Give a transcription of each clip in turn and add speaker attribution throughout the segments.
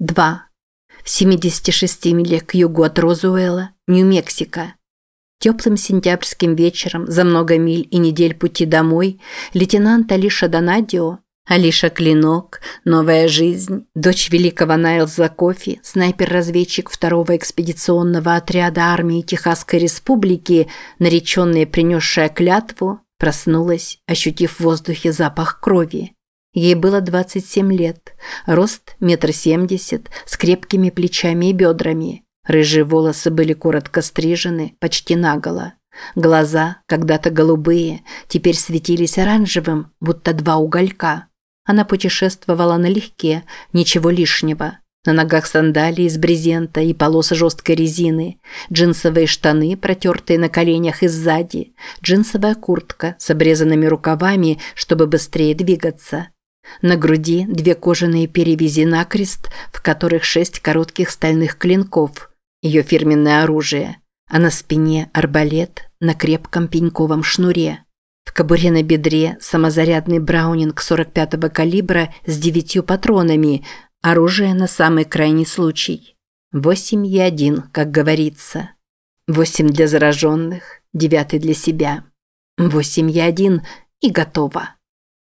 Speaker 1: 2. В 76 милях к югу от Розуэлла, Нью-Мексико. Теплым сентябрьским вечером, за много миль и недель пути домой, лейтенант Алиша Донадио, Алиша Клинок, Новая жизнь, дочь великого Найлза Кофи, снайпер-разведчик второго экспедиционного отряда армии Техасской Республики, нареченная принесшая клятву, проснулась, ощутив в воздухе запах крови. Ей было 27 лет, рост метр семьдесят, с крепкими плечами и бедрами. Рыжие волосы были коротко стрижены, почти наголо. Глаза, когда-то голубые, теперь светились оранжевым, будто два уголька. Она путешествовала налегке, ничего лишнего. На ногах сандалии из брезента и полосы жесткой резины, джинсовые штаны, протертые на коленях и сзади, джинсовая куртка с обрезанными рукавами, чтобы быстрее двигаться. На груди две кожаные перевязи накрест, в которых шесть коротких стальных клинков, ее фирменное оружие, а на спине арбалет на крепком пеньковом шнуре. В кобуре на бедре самозарядный браунинг 45-го калибра с девятью патронами, оружие на самый крайний случай. Восемь и один, как говорится. Восемь для зараженных, девятый для себя. Восемь и один и готово.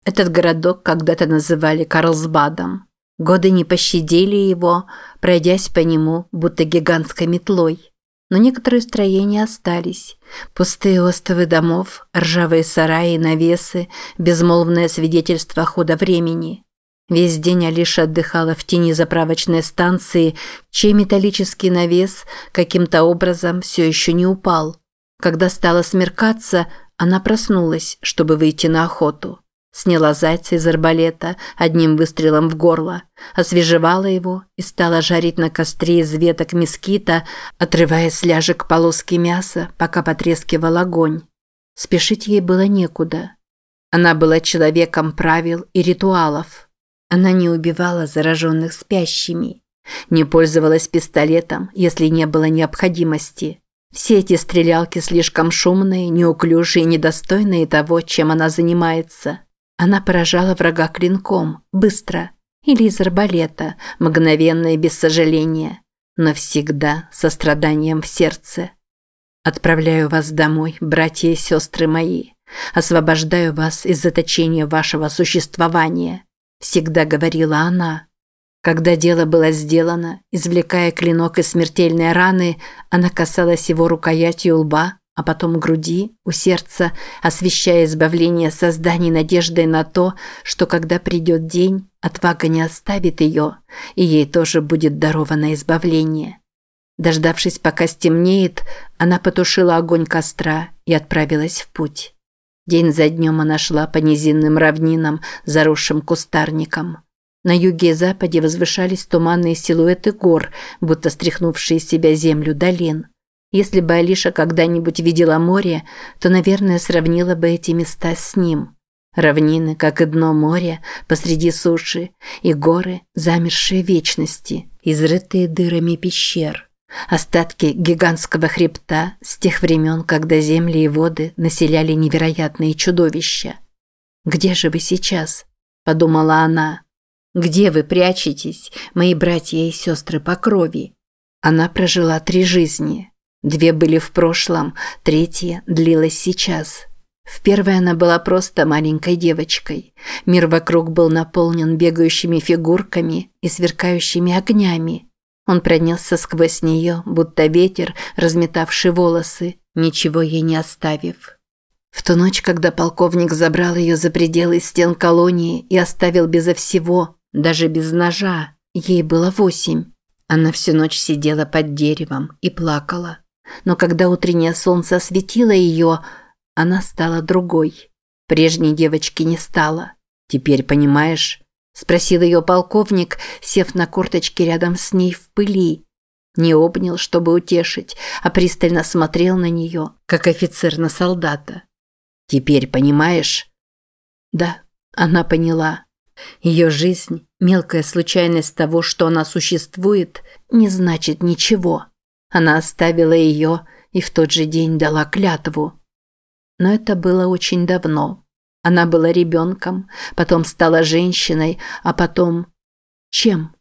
Speaker 1: Этот городок когда-то называли Карлсбадом. Годы не пощадили его, пройдясь по нему, будто гигантской метлой. Но некоторые строения остались. Пустые остовы домов, ржавые сараи и навесы, безмолвное свидетельство хода времени. Весь день Алиша отдыхала в тени заправочной станции, чей металлический навес каким-то образом все еще не упал. Когда стало смеркаться, она проснулась, чтобы выйти на охоту. Сняла зайца из арбалета одним выстрелом в горло, освежевала его и стала жарить на костре из веток мескита, отрывая с ляжек полоски мяса, пока потрескивал огонь. Спешить ей было некуда. Она была человеком правил и ритуалов. Она не убивала зараженных спящими, не пользовалась пистолетом, если не было необходимости. Все эти стрелялки слишком шумные, неуклюжие и недостойные того, чем она занимается. Она поражала врага клинком, быстро, или из арбалета, мгновенно и без сожаления, но всегда со страданием в сердце. Отправляю вас домой, братья и сестры мои. Освобождаю вас из заточения вашего существования, всегда говорила она. Когда дело было сделано, извлекая клинок из смертельной раны, она касалась его рукоятью лба, а потом груди, у сердца, освещая избавление созданий надеждой на то, что когда придет день, отвага не оставит ее, и ей тоже будет даровано избавление. Дождавшись, пока стемнеет, она потушила огонь костра и отправилась в путь. День за днем она шла по низинным равнинам, заросшим кустарником. На юге и западе возвышались туманные силуэты гор, будто стряхнувшие из себя землю долин. Если бы Алиша когда-нибудь видела море, то, наверное, сравнила бы эти места с ним. Равнины, как и дно моря, посреди суши, и горы, замершие вечности, изрытые дырами пещер. Остатки гигантского хребта с тех времен, когда земли и воды населяли невероятные чудовища. «Где же вы сейчас?» – подумала она. «Где вы прячетесь, мои братья и сестры по крови?» Она прожила три жизни – Две были в прошлом, третья длилась сейчас. В первой она была просто маленькой девочкой. Мир вокруг был наполнен бегающими фигурками и сверкающими огнями. Он пронесся сквозь нее, будто ветер, разметавший волосы, ничего ей не оставив. В ту ночь, когда полковник забрал ее за пределы стен колонии и оставил безо всего, даже без ножа, ей было восемь. Она всю ночь сидела под деревом и плакала. Но когда утреннее солнце осветило ее, она стала другой. Прежней девочки не стало. Теперь понимаешь? Спросил ее полковник, сев на корточке рядом с ней в пыли. Не обнял, чтобы утешить, а пристально смотрел на нее, как офицер на солдата. Теперь понимаешь? Да, она поняла. Ее жизнь, мелкая случайность того, что она существует, не значит ничего. Она оставила ее и в тот же день дала клятву. Но это было очень давно. Она была ребенком, потом стала женщиной, а потом... Чем?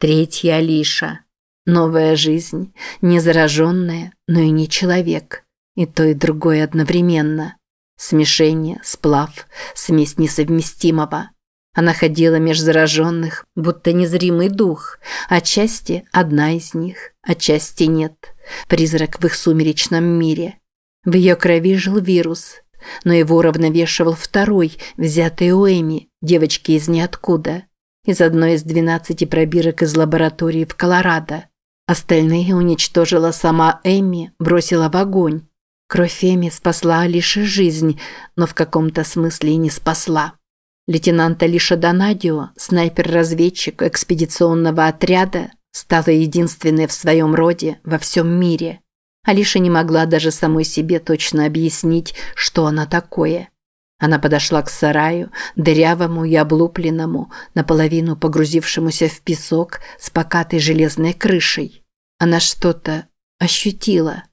Speaker 1: Третья Алиша. Новая жизнь, не зараженная, но и не человек. И то, и другое одновременно. Смешение, сплав, смесь несовместимого. Она ходила меж зараженных, будто незримый дух. Отчасти одна из них, отчасти нет. Призрак в их сумеречном мире. В ее крови жил вирус, но его равновешивал второй, взятый у Эми, девочки из ниоткуда. Из одной из двенадцати пробирок из лаборатории в Колорадо. Остальные уничтожила сама Эми, бросила в огонь. Кровь Эми спасла лишь жизнь, но в каком-то смысле и не спасла. Лейтенант Алиша Донадио, снайпер-разведчик экспедиционного отряда, стала единственной в своем роде во всем мире. Алиша не могла даже самой себе точно объяснить, что она такое. Она подошла к сараю, дырявому и облупленному, наполовину погрузившемуся в песок с покатой железной крышей. Она что-то ощутила.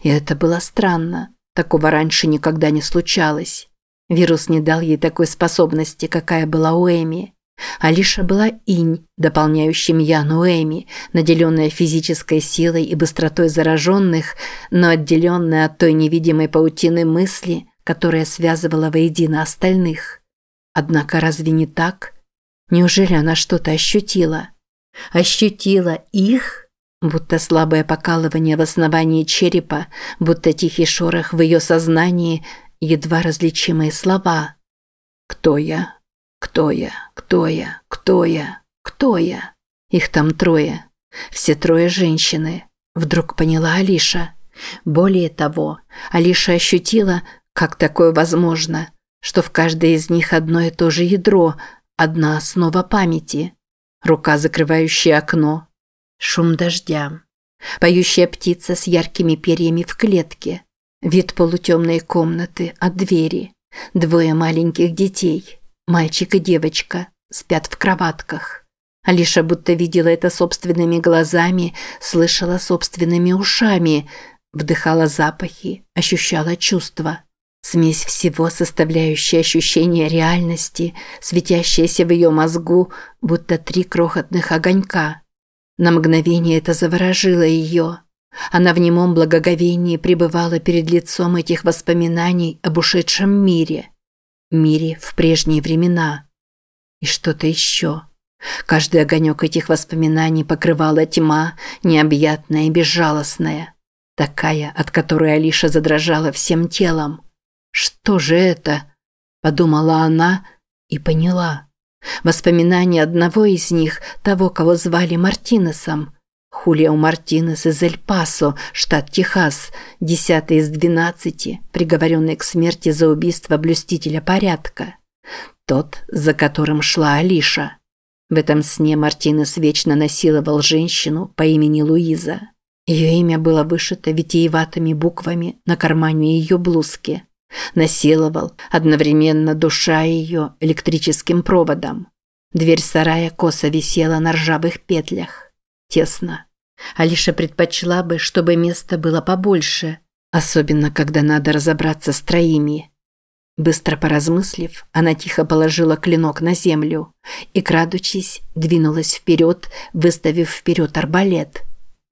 Speaker 1: И это было странно. Такого раньше никогда не случалось. Вирус не дал ей такой способности, какая была у Эми. Алиша была инь, дополняющим Яну Эми, наделенная физической силой и быстротой зараженных, но отделенная от той невидимой паутины мысли, которая связывала воедино остальных. Однако разве не так? Неужели она что-то ощутила? Ощутила их? Будто слабое покалывание в основании черепа, будто тихий шорох в ее сознании, едва различимые слова. «Кто я? Кто я? Кто я? Кто я? Кто я?» Их там трое. Все трое женщины. Вдруг поняла Алиша. Более того, Алиша ощутила, как такое возможно, что в каждой из них одно и то же ядро, одна основа памяти. Рука, закрывающая окно, Шум дождя. Поющая птица с яркими перьями в клетке. Вид полутемной комнаты от двери. Двое маленьких детей. Мальчик и девочка. Спят в кроватках. Алиша будто видела это собственными глазами, слышала собственными ушами, вдыхала запахи, ощущала чувства. Смесь всего, составляющая ощущение реальности, светящаяся в ее мозгу, будто три крохотных огонька. На мгновение это заворожило ее. Она в немом благоговении пребывала перед лицом этих воспоминаний об ушедшем мире. Мире в прежние времена. И что-то еще. Каждый огонек этих воспоминаний покрывала тьма, необъятная и безжалостная. Такая, от которой Алиша задрожала всем телом. «Что же это?» – подумала она и поняла. Воспоминания одного из них, того, кого звали Мартинесом. Хулио Мартинес из Эль-Пасо, штат Техас, десятый из двенадцати, приговоренный к смерти за убийство блюстителя порядка. Тот, за которым шла Алиша. В этом сне Мартинес вечно насиловал женщину по имени Луиза. Ее имя было вышито витиеватыми буквами на кармане ее блузки. Насиловал, одновременно душа ее электрическим проводом. Дверь сарая косо висела на ржавых петлях. Тесно. Алиша предпочла бы, чтобы места было побольше, особенно когда надо разобраться с троими. Быстро поразмыслив, она тихо положила клинок на землю и, крадучись, двинулась вперед, выставив вперед арбалет.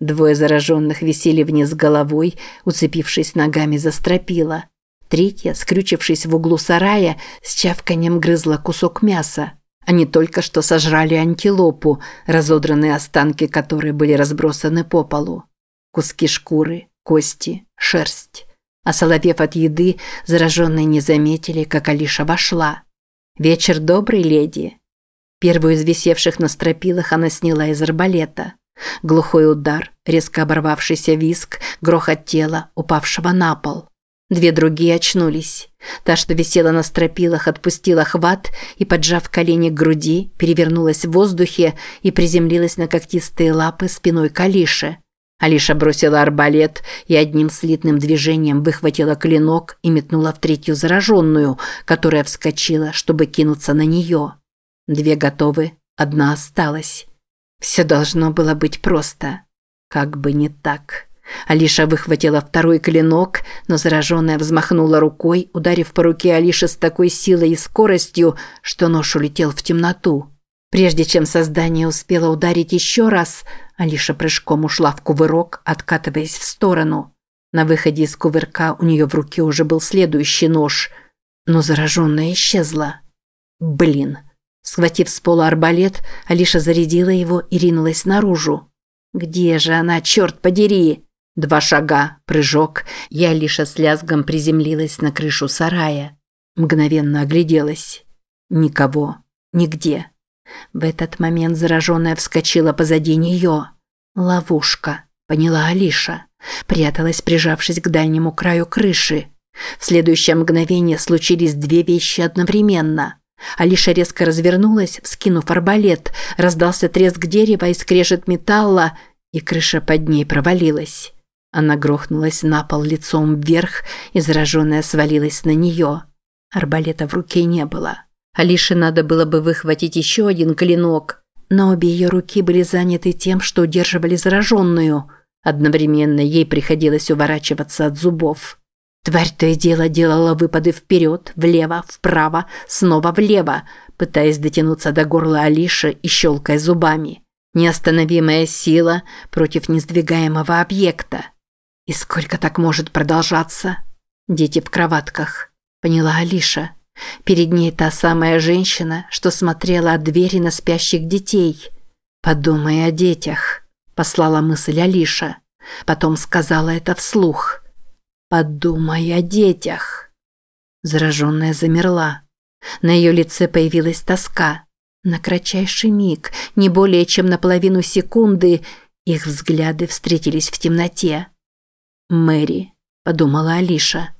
Speaker 1: Двое зараженных висели вниз головой, уцепившись ногами за стропила. Третья, скрючившись в углу сарая, с чавканием грызла кусок мяса. Они только что сожрали антилопу, разодранные останки которой были разбросаны по полу. Куски шкуры, кости, шерсть. Осоловев от еды, зараженные не заметили, как Алиша вошла. «Вечер добрый, леди!» Первую из висевших на стропилах она сняла из арбалета. Глухой удар, резко оборвавшийся виск, грохот тела, упавшего на пол. Две другие очнулись. Та, что висела на стропилах, отпустила хват и, поджав колени к груди, перевернулась в воздухе и приземлилась на когтистые лапы спиной к Алише. Алиша бросила арбалет и одним слитным движением выхватила клинок и метнула в третью зараженную, которая вскочила, чтобы кинуться на нее. Две готовы, одна осталась. Все должно было быть просто. Как бы не так. Алиша выхватила второй клинок, но зараженная взмахнула рукой, ударив по руке Алиши с такой силой и скоростью, что нож улетел в темноту. Прежде чем создание успело ударить еще раз, Алиша прыжком ушла в кувырок, откатываясь в сторону. На выходе из кувырка у нее в руке уже был следующий нож, но зараженная исчезла. Блин. Схватив с пола арбалет, Алиша зарядила его и ринулась наружу. Где же она, черт подери? Два шага, прыжок, и Алиша с лязгом приземлилась на крышу сарая. Мгновенно огляделась. Никого. Нигде. В этот момент зараженная вскочила позади нее. «Ловушка», – поняла Алиша. Пряталась, прижавшись к дальнему краю крыши. В следующее мгновение случились две вещи одновременно. Алиша резко развернулась, вскинув арбалет, раздался треск дерева и скрежет металла, и крыша под ней провалилась. Она грохнулась на пол лицом вверх, и зараженная свалилась на нее. Арбалета в руке не было. Алише надо было бы выхватить еще один клинок, но обе ее руки были заняты тем, что удерживали зараженную. Одновременно ей приходилось уворачиваться от зубов. Тварь то и дело делала выпады вперед, влево, вправо, снова влево, пытаясь дотянуться до горла Алиши и щелкая зубами. Неостановимая сила против несдвигаемого объекта. И сколько так может продолжаться? Дети в кроватках, поняла Алиша. Перед ней та самая женщина, что смотрела от двери на спящих детей. «Подумай о детях», – послала мысль Алиша. Потом сказала это вслух. «Подумай о детях». Зараженная замерла. На ее лице появилась тоска. На кратчайший миг, не более чем на половину секунды, их взгляды встретились в темноте. «Мэри», – подумала Алиша.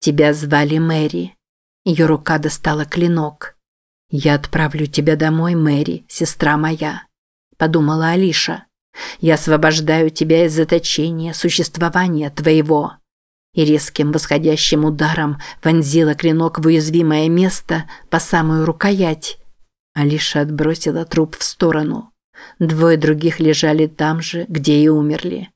Speaker 1: «Тебя звали Мэри». Ее рука достала клинок. «Я отправлю тебя домой, Мэри, сестра моя», – подумала Алиша. «Я освобождаю тебя из заточения, существования твоего». И резким восходящим ударом вонзила клинок в уязвимое место по самую рукоять. Алиша отбросила труп в сторону. Двое других лежали там же, где и умерли.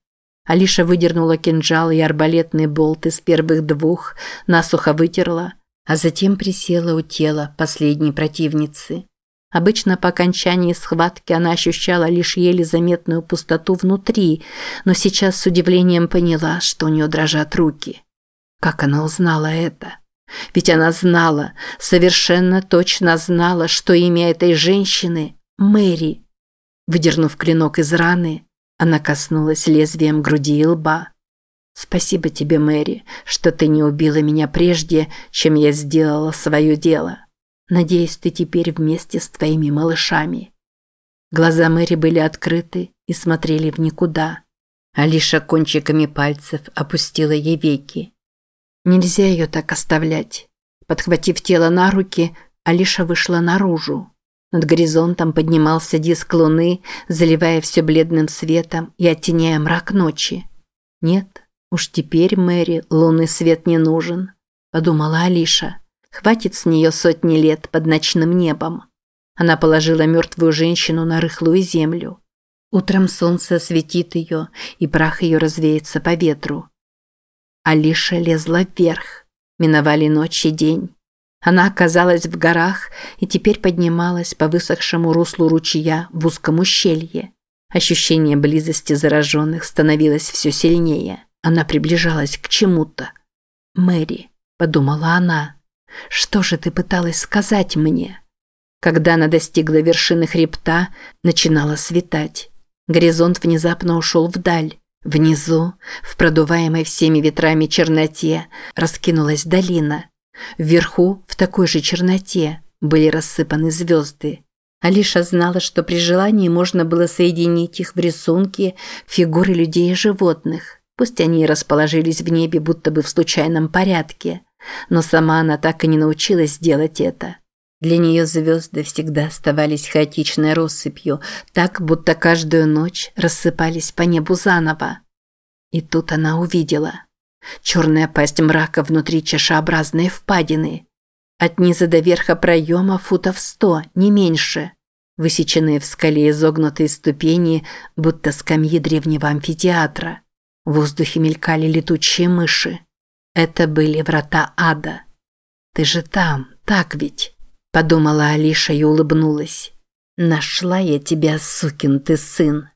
Speaker 1: Алиша выдернула кинжал и арбалетный болт из первых двух, насухо вытерла – а затем присела у тела последней противницы. Обычно по окончании схватки она ощущала лишь еле заметную пустоту внутри, но сейчас с удивлением поняла, что у нее дрожат руки. Как она узнала это? Ведь она знала, совершенно точно знала, что имя этой женщины – Мэри. Выдернув клинок из раны, она коснулась лезвием груди и лба. Спасибо тебе, Мэри, что ты не убила меня прежде, чем я сделала свое дело. Надеюсь, ты теперь вместе с твоими малышами. Глаза Мэри были открыты и смотрели в никуда. Алиша кончиками пальцев опустила ей веки. Нельзя ее так оставлять. Подхватив тело на руки, Алиша вышла наружу. Над горизонтом поднимался диск луны, заливая все бледным светом и оттеняя мрак ночи. Нет, «Уж теперь Мэри лунный свет не нужен», – подумала Алиша. «Хватит с нее сотни лет под ночным небом». Она положила мертвую женщину на рыхлую землю. Утром солнце осветит ее, и прах ее развеется по ветру. Алиша лезла вверх. Миновали ночь и день. Она оказалась в горах и теперь поднималась по высохшему руслу ручья в узком ущелье. Ощущение близости зараженных становилось все сильнее. Она приближалась к чему-то. «Мэри», – подумала она, – «что же ты пыталась сказать мне?» Когда она достигла вершины хребта, начинало светать. Горизонт внезапно ушел вдаль. Внизу, в продуваемой всеми ветрами черноте, раскинулась долина. Вверху, в такой же черноте, были рассыпаны звезды. Алиша знала, что при желании можно было соединить их в рисунке фигуры людей и животных. Пусть они расположились в небе будто бы в случайном порядке, но сама она так и не научилась делать это. Для нее звезды всегда оставались хаотичной россыпью, так, будто каждую ночь рассыпались по небу заново. И тут она увидела. Черная пасть мрака внутри чашеобразной впадины. От низа до верха проема футов сто, не меньше. Высеченные в скале изогнутые ступени, будто скамьи древнего амфитеатра. В воздухе мелькали летучие мыши. Это были врата ада. «Ты же там, так ведь?» – подумала Алиша и улыбнулась. Нашла я тебя, сукин ты сын.